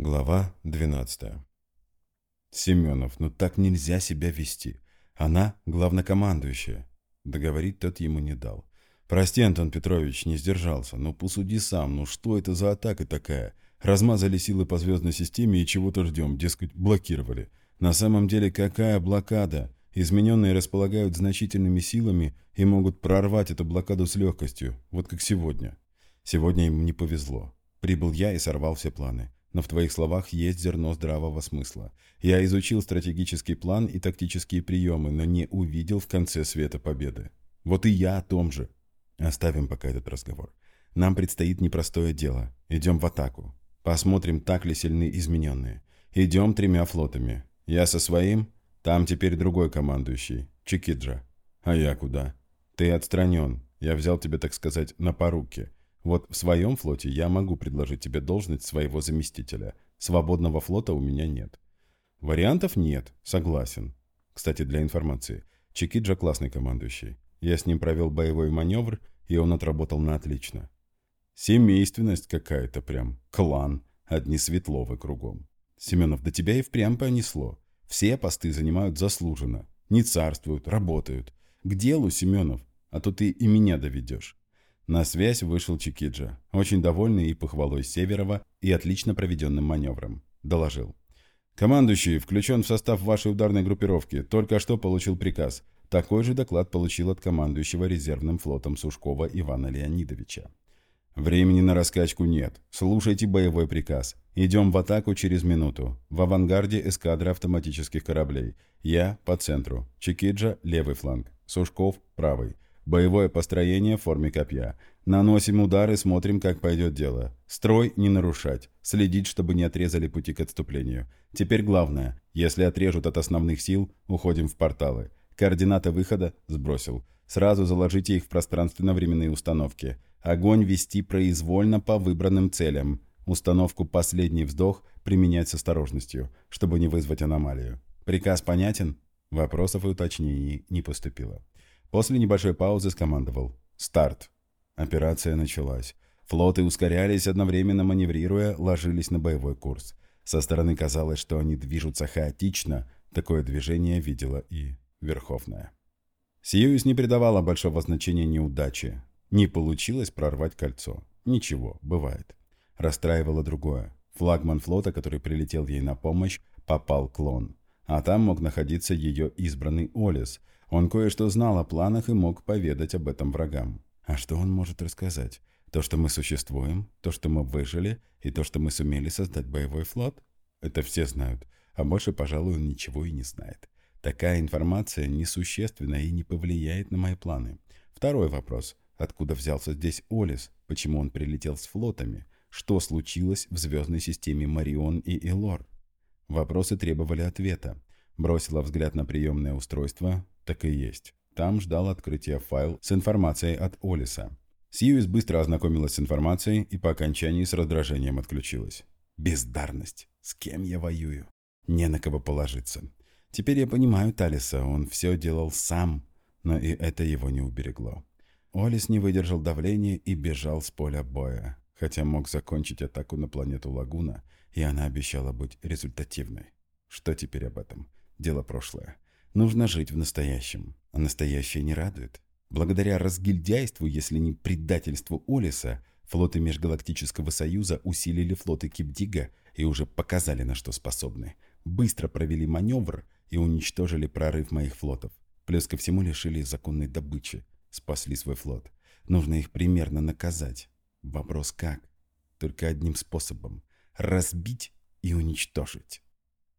Глава 12. Семенов, ну так нельзя себя вести. Она главнокомандующая. Договорить тот ему не дал. Прости, Антон Петрович, не сдержался. Но посуди сам, ну что это за атака такая? Размазали силы по звездной системе и чего-то ждем, дескать, блокировали. На самом деле какая блокада? Измененные располагают значительными силами и могут прорвать эту блокаду с легкостью, вот как сегодня. Сегодня им не повезло. Прибыл я и сорвал все планы. Но в твоих словах есть зерно здравого смысла. Я изучил стратегический план и тактические приемы, но не увидел в конце света победы. Вот и я о том же. Оставим пока этот разговор. Нам предстоит непростое дело. Идем в атаку. Посмотрим, так ли сильны измененные. Идем тремя флотами. Я со своим, там теперь другой командующий, Чикиджа. А я куда? Ты отстранен. Я взял тебя, так сказать, на поруки. Вот в своем флоте я могу предложить тебе должность своего заместителя. Свободного флота у меня нет. Вариантов нет, согласен. Кстати, для информации, Чикиджа классный командующий. Я с ним провел боевой маневр, и он отработал на отлично. Семейственность какая-то прям, клан, одни Светловы кругом. Семенов, до тебя и впрямь понесло. Все посты занимают заслуженно, не царствуют, работают. К делу, Семенов, а то ты и меня доведешь. На связь вышел Чикиджа, очень довольный и похвалой Северова, и отлично проведенным маневром. Доложил. «Командующий включен в состав вашей ударной группировки. Только что получил приказ. Такой же доклад получил от командующего резервным флотом Сушкова Ивана Леонидовича. Времени на раскачку нет. Слушайте боевой приказ. Идем в атаку через минуту. В авангарде эскадра автоматических кораблей. Я по центру. Чикиджа – левый фланг. Сушков – правый. Боевое построение в форме копья. Наносим удары, смотрим, как пойдет дело. Строй не нарушать. Следить, чтобы не отрезали пути к отступлению. Теперь главное. Если отрежут от основных сил, уходим в порталы. Координаты выхода сбросил. Сразу заложите их в пространственно-временные установки. Огонь вести произвольно по выбранным целям. Установку «Последний вздох» применять с осторожностью, чтобы не вызвать аномалию. Приказ понятен? Вопросов и уточнений не поступило. После небольшой паузы скомандовал «Старт». Операция началась. Флоты ускорялись, одновременно маневрируя, ложились на боевой курс. Со стороны казалось, что они движутся хаотично. Такое движение видела и Верховная. Сьюис не придавала большого значения неудаче. Не получилось прорвать кольцо. Ничего, бывает. Расстраивало другое. Флагман флота, который прилетел ей на помощь, попал клон. А там мог находиться ее избранный Олес – он кое-что знал о планах и мог поведать об этом врагам. А что он может рассказать? То, что мы существуем, то, что мы выжили, и то, что мы сумели создать боевой флот? Это все знают, а больше, пожалуй, он ничего и не знает. Такая информация несущественна и не повлияет на мои планы. Второй вопрос. Откуда взялся здесь Олис? Почему он прилетел с флотами? Что случилось в звездной системе Марион и Элор? Вопросы требовали ответа. Бросила взгляд на приемное устройство. Так и есть. Там ждал открытия файл с информацией от Олиса. Сьюис быстро ознакомилась с информацией и по окончании с раздражением отключилась. Бездарность. С кем я воюю? Не на кого положиться. Теперь я понимаю Талиса, он все делал сам, но и это его не уберегло. Олис не выдержал давления и бежал с поля боя, хотя мог закончить атаку на планету Лагуна, и она обещала быть результативной. Что теперь об этом? Дело прошлое. Нужно жить в настоящем, а настоящее не радует. Благодаря разгильдяйству, если не предательству Олиса, флоты Межгалактического Союза усилили флоты Кипдига и уже показали, на что способны. Быстро провели маневр и уничтожили прорыв моих флотов. Плюс ко всему лишили законной добычи. Спасли свой флот. Нужно их примерно наказать. Вопрос как? Только одним способом. Разбить и уничтожить.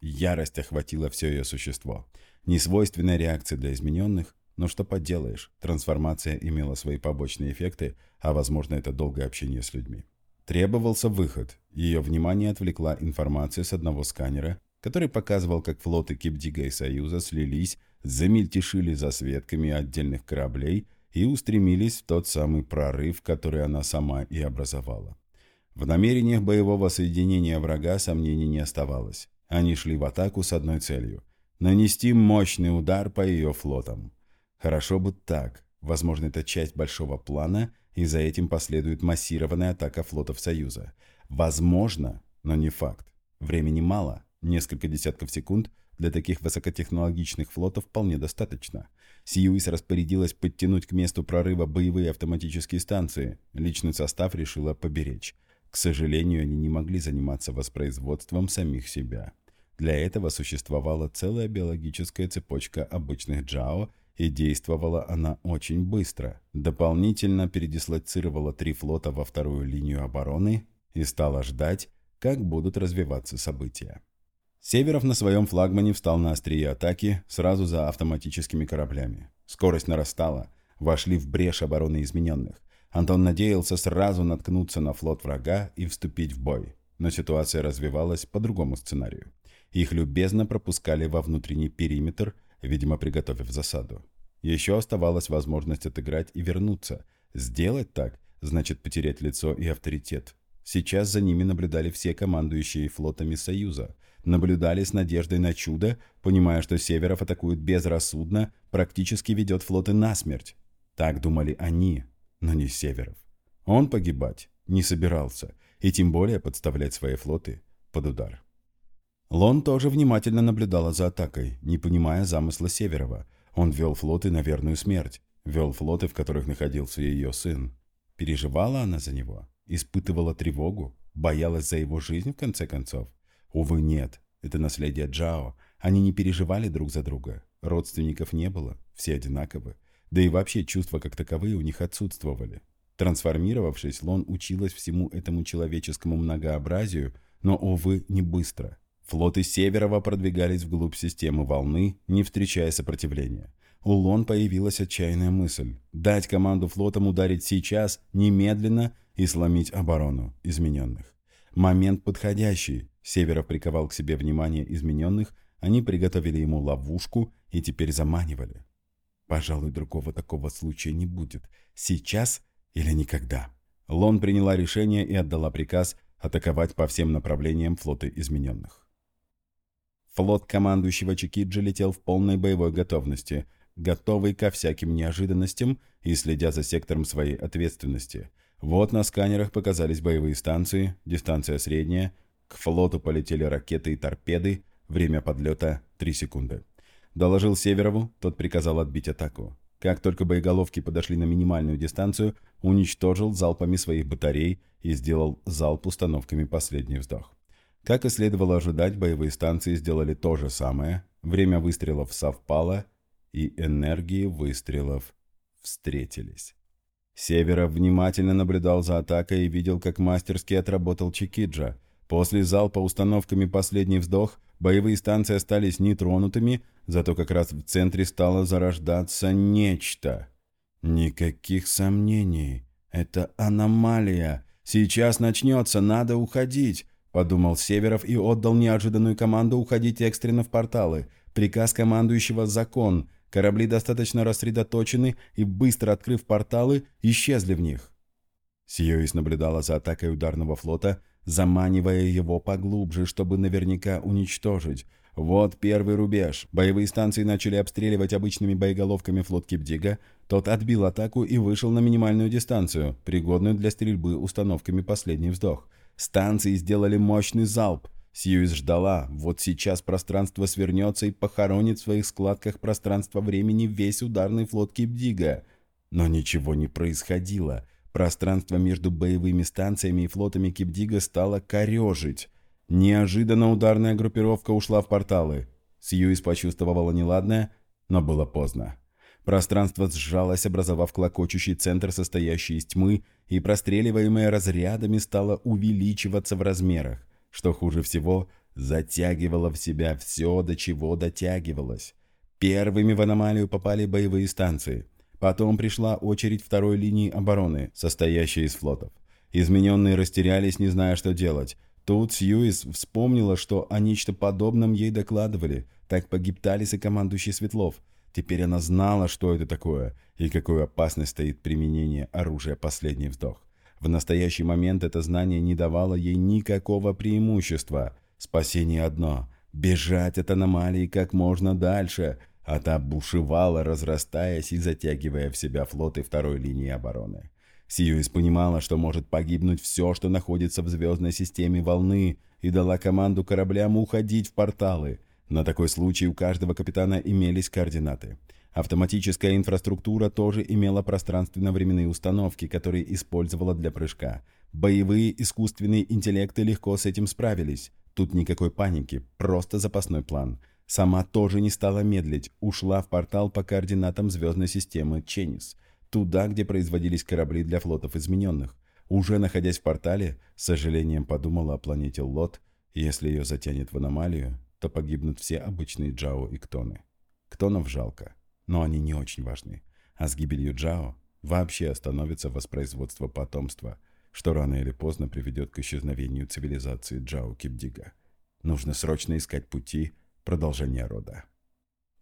Ярость охватила все ее существо. Несвойственная реакция для измененных, но что поделаешь, трансформация имела свои побочные эффекты, а возможно это долгое общение с людьми. Требовался выход. Ее внимание отвлекла информация с одного сканера, который показывал, как флоты Кипдига и Союза слились, замельтешили засветками отдельных кораблей и устремились в тот самый прорыв, который она сама и образовала. В намерениях боевого соединения врага сомнений не оставалось. Они шли в атаку с одной целью – нанести мощный удар по ее флотам. Хорошо бы так. Возможно, это часть большого плана, и за этим последует массированная атака флотов Союза. Возможно, но не факт. Времени мало, несколько десятков секунд для таких высокотехнологичных флотов вполне достаточно. Сьюис распорядилась подтянуть к месту прорыва боевые автоматические станции. Личный состав решила поберечь. К сожалению, они не могли заниматься воспроизводством самих себя. Для этого существовала целая биологическая цепочка обычных джао, и действовала она очень быстро. Дополнительно передислоцировала три флота во вторую линию обороны и стала ждать, как будут развиваться события. Северов на своем флагмане встал на острие атаки сразу за автоматическими кораблями. Скорость нарастала, вошли в брешь обороны измененных. Антон надеялся сразу наткнуться на флот врага и вступить в бой, но ситуация развивалась по другому сценарию. Их любезно пропускали во внутренний периметр, видимо, приготовив засаду. Еще оставалась возможность отыграть и вернуться. Сделать так значит потерять лицо и авторитет. Сейчас за ними наблюдали все командующие флотами Союза. Наблюдали с надеждой на чудо, понимая, что Северов атакует безрассудно, практически ведет флоты насмерть. Так думали они, но не Северов. Он погибать не собирался, и тем более подставлять свои флоты под удар. Лон тоже внимательно наблюдала за атакой, не понимая замысла Северова. Он вел флоты на верную смерть, вел флоты, в которых находился ее сын. Переживала она за него, испытывала тревогу, боялась за его жизнь в конце концов. Увы, нет, это наследие Джао. Они не переживали друг за друга, родственников не было, все одинаковы. Да и вообще чувства как таковые у них отсутствовали. Трансформировавшись, Лон училась всему этому человеческому многообразию, но, увы, не быстро – Флоты Северова продвигались вглубь системы волны, не встречая сопротивления. У Лон появилась отчаянная мысль – дать команду флотам ударить сейчас, немедленно и сломить оборону измененных. Момент подходящий. Северов приковал к себе внимание измененных, они приготовили ему ловушку и теперь заманивали. Пожалуй, другого такого случая не будет. Сейчас или никогда. Лон приняла решение и отдала приказ атаковать по всем направлениям флоты измененных. Флот командующего Чикиджи летел в полной боевой готовности, готовый ко всяким неожиданностям и следя за сектором своей ответственности. Вот на сканерах показались боевые станции, дистанция средняя, к флоту полетели ракеты и торпеды, время подлета 3 секунды. Доложил Северову, тот приказал отбить атаку. Как только боеголовки подошли на минимальную дистанцию, уничтожил залпами своих батарей и сделал залп установками «Последний вздох». Как и следовало ожидать, боевые станции сделали то же самое. Время выстрелов совпало, и энергии выстрелов встретились. Северов внимательно наблюдал за атакой и видел, как мастерски отработал Чикиджа. После залпа установками «Последний вздох» боевые станции остались нетронутыми, зато как раз в центре стало зарождаться нечто. Никаких сомнений. Это аномалия. Сейчас начнется, надо уходить. – подумал Северов и отдал неожиданную команду уходить экстренно в порталы. Приказ командующего «Закон». Корабли достаточно рассредоточены и, быстро открыв порталы, исчезли в них. Сьюис наблюдала за атакой ударного флота, заманивая его поглубже, чтобы наверняка уничтожить. Вот первый рубеж. Боевые станции начали обстреливать обычными боеголовками флот Кипдига. Тот отбил атаку и вышел на минимальную дистанцию, пригодную для стрельбы установками «Последний вздох». Станции сделали мощный залп. Сьюис ждала, вот сейчас пространство свернется и похоронит в своих складках пространства-времени весь ударный флот Кипдига. Но ничего не происходило. Пространство между боевыми станциями и флотами Кипдига стало корежить. Неожиданно ударная группировка ушла в порталы. Сьюис почувствовала неладное, но было поздно. Пространство сжалось, образовав клокочущий центр, состоящий из тьмы, и простреливаемое разрядами стало увеличиваться в размерах. Что хуже всего, затягивало в себя все, до чего дотягивалось. Первыми в аномалию попали боевые станции. Потом пришла очередь второй линии обороны, состоящей из флотов. Измененные растерялись, не зная, что делать. Тут Сьюис вспомнила, что о нечто подобном ей докладывали. Так погиб Талис и командующий Светлов – Теперь она знала, что это такое и какую опасность стоит применение оружия «Последний вздох». В настоящий момент это знание не давало ей никакого преимущества. Спасение одно – бежать от аномалии как можно дальше, а та бушевала, разрастаясь и затягивая в себя флоты второй линии обороны. Сьюис понимала, что может погибнуть все, что находится в звездной системе волны, и дала команду кораблям уходить в порталы. На такой случай у каждого капитана имелись координаты. Автоматическая инфраструктура тоже имела пространственно-временные установки, которые использовала для прыжка. Боевые искусственные интеллекты легко с этим справились. Тут никакой паники, просто запасной план. Сама тоже не стала медлить, ушла в портал по координатам звездной системы Ченнис, туда, где производились корабли для флотов измененных. Уже находясь в портале, с сожалением подумала о планете Лот, если ее затянет в аномалию, то погибнут все обычные Джао и Ктоны. Ктонов жалко, но они не очень важны. А с гибелью Джао вообще остановится воспроизводство потомства, что рано или поздно приведет к исчезновению цивилизации Джао Кипдига. Нужно срочно искать пути продолжения рода.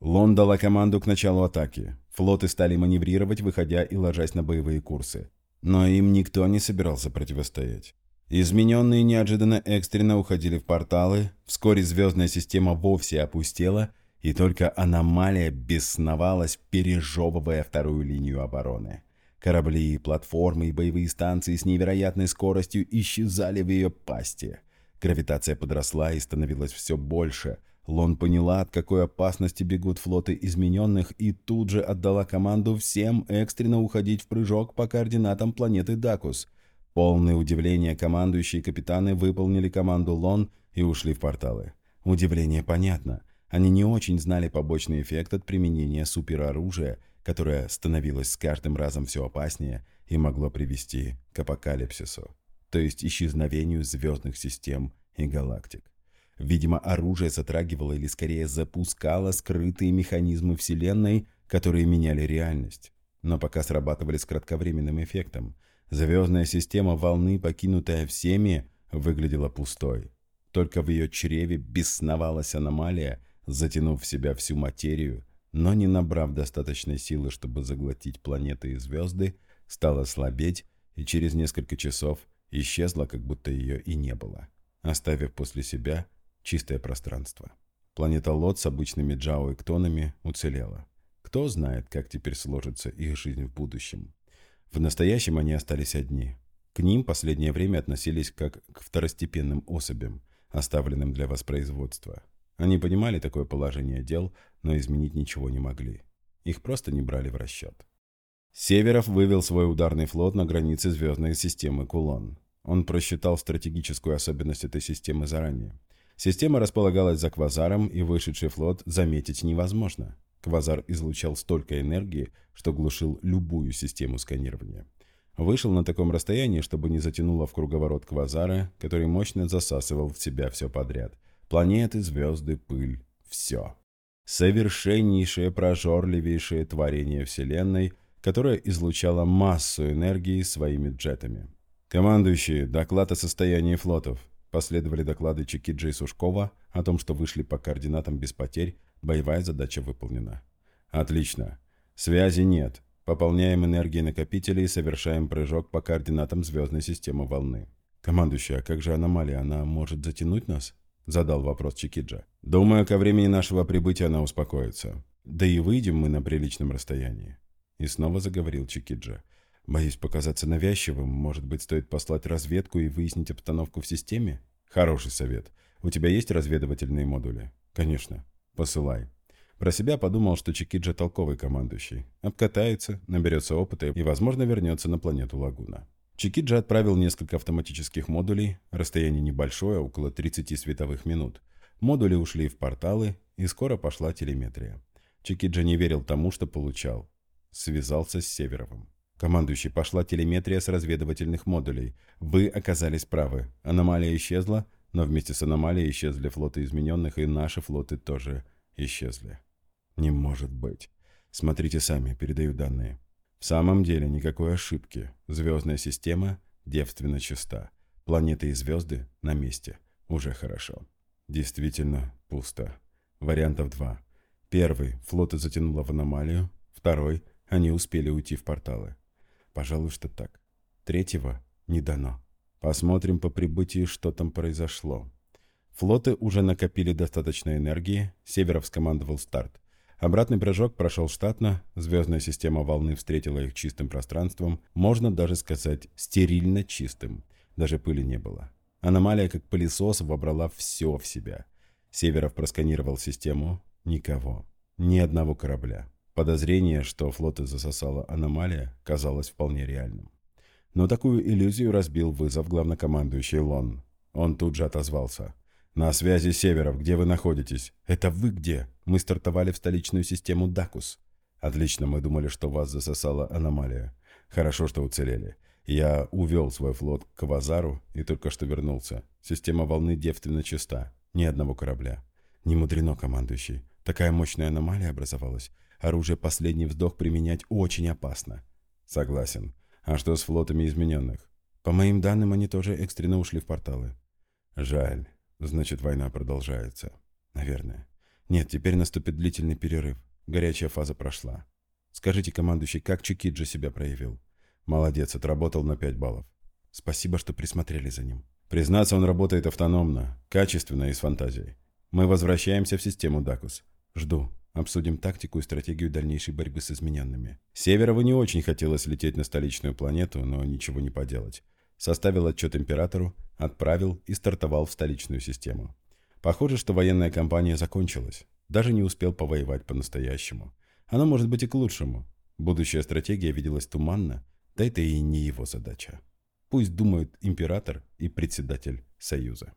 Лон дала команду к началу атаки. Флоты стали маневрировать, выходя и ложась на боевые курсы. Но им никто не собирался противостоять. Измененные неожиданно экстренно уходили в порталы, вскоре звездная система вовсе опустела, и только аномалия бесновалась, пережевывая вторую линию обороны. Корабли, платформы и боевые станции с невероятной скоростью исчезали в ее пасти. Гравитация подросла и становилась все больше. Лон поняла, от какой опасности бегут флоты измененных, и тут же отдала команду всем экстренно уходить в прыжок по координатам планеты Дакус – Полное удивление командующие капитаны выполнили команду Лон и ушли в порталы. Удивление понятно. Они не очень знали побочный эффект от применения супероружия, которое становилось с каждым разом все опаснее и могло привести к апокалипсису, то есть исчезновению звездных систем и галактик. Видимо, оружие затрагивало или скорее запускало скрытые механизмы Вселенной, которые меняли реальность, но пока срабатывали с кратковременным эффектом – Звездная система волны, покинутая всеми, выглядела пустой. Только в ее чреве бесновалась аномалия, затянув в себя всю материю, но не набрав достаточной силы, чтобы заглотить планеты и звезды, стала слабеть и через несколько часов исчезла, как будто ее и не было, оставив после себя чистое пространство. Планета Лот с обычными Джао и Ктонами уцелела. Кто знает, как теперь сложится их жизнь в будущем. В настоящем они остались одни. К ним последнее время относились как к второстепенным особям, оставленным для воспроизводства. Они понимали такое положение дел, но изменить ничего не могли. Их просто не брали в расчет. Северов вывел свой ударный флот на границе звездной системы Кулон. Он просчитал стратегическую особенность этой системы заранее. Система располагалась за квазаром, и вышедший флот заметить невозможно. Квазар излучал столько энергии, что глушил любую систему сканирования. Вышел на таком расстоянии, чтобы не затянуло в круговорот квазара, который мощно засасывал в себя все подряд. Планеты, звезды, пыль. Все. Совершеннейшее, прожорливейшее творение Вселенной, которое излучало массу энергии своими джетами. «Командующий, доклад о состоянии флотов», Последовали доклады Чекиджа и Сушкова о том, что вышли по координатам без потерь, боевая задача выполнена. Отлично. Связи нет. Пополняем энергии накопителей и совершаем прыжок по координатам звездной системы волны. Командующий, а как же аномалия? Она может затянуть нас? Задал вопрос Чекиджа. Думаю, ко времени нашего прибытия она успокоится. Да и выйдем мы на приличном расстоянии. И снова заговорил Чекиджа. Боюсь показаться навязчивым. Может быть, стоит послать разведку и выяснить обстановку в системе? Хороший совет. У тебя есть разведывательные модули? Конечно. Посылай. Про себя подумал, что Чикиджа толковый командующий. Обкатается, наберется опыта и, возможно, вернется на планету Лагуна. Чикиджа отправил несколько автоматических модулей, расстояние небольшое, около 30 световых минут. Модули ушли в порталы, и скоро пошла телеметрия. Чикиджа не верил тому, что получал. Связался с Северовым. Командующий, пошла телеметрия с разведывательных модулей. Вы оказались правы. Аномалия исчезла, но вместе с аномалией исчезли флоты измененных, и наши флоты тоже исчезли. Не может быть. Смотрите сами, передаю данные. В самом деле никакой ошибки. Звездная система девственно чиста. Планеты и звезды на месте. Уже хорошо. Действительно пусто. Вариантов два. Первый. Флоты затянуло в аномалию. Второй. Они успели уйти в порталы. Пожалуй, что так. Третьего не дано. Посмотрим по прибытии, что там произошло. Флоты уже накопили достаточно энергии, Северов скомандовал старт. Обратный прыжок прошел штатно, звездная система волны встретила их чистым пространством, можно даже сказать стерильно чистым. Даже пыли не было. Аномалия, как пылесос, вобрала все в себя. Северов просканировал систему. Никого. Ни одного корабля. Подозрение, что флоты засосала аномалия, казалось вполне реальным. Но такую иллюзию разбил вызов главнокомандующий Лон. Он тут же отозвался. «На связи Северов, где вы находитесь?» «Это вы где?» «Мы стартовали в столичную систему Дакус». «Отлично, мы думали, что вас засосала аномалия. Хорошо, что уцелели. Я увел свой флот к Вазару и только что вернулся. Система волны девственно чиста. Ни одного корабля. Не мудрено, командующий. Такая мощная аномалия образовалась. Оружие «Последний вздох» применять очень опасно. Согласен. А что с флотами измененных? По моим данным, они тоже экстренно ушли в порталы. Жаль. Значит, война продолжается. Наверное. Нет, теперь наступит длительный перерыв. Горячая фаза прошла. Скажите, командующий, как Чикиджи себя проявил? Молодец, отработал на 5 баллов. Спасибо, что присмотрели за ним. Признаться, он работает автономно, качественно и с фантазией. Мы возвращаемся в систему Дакус. Жду. Обсудим тактику и стратегию дальнейшей борьбы с измененными. Северову не очень хотелось лететь на столичную планету, но ничего не поделать. Составил отчет императору, отправил и стартовал в столичную систему. Похоже, что военная кампания закончилась. Даже не успел повоевать по-настоящему. Оно может быть и к лучшему. Будущая стратегия виделась туманно, да это и не его задача. Пусть думают император и председатель Союза.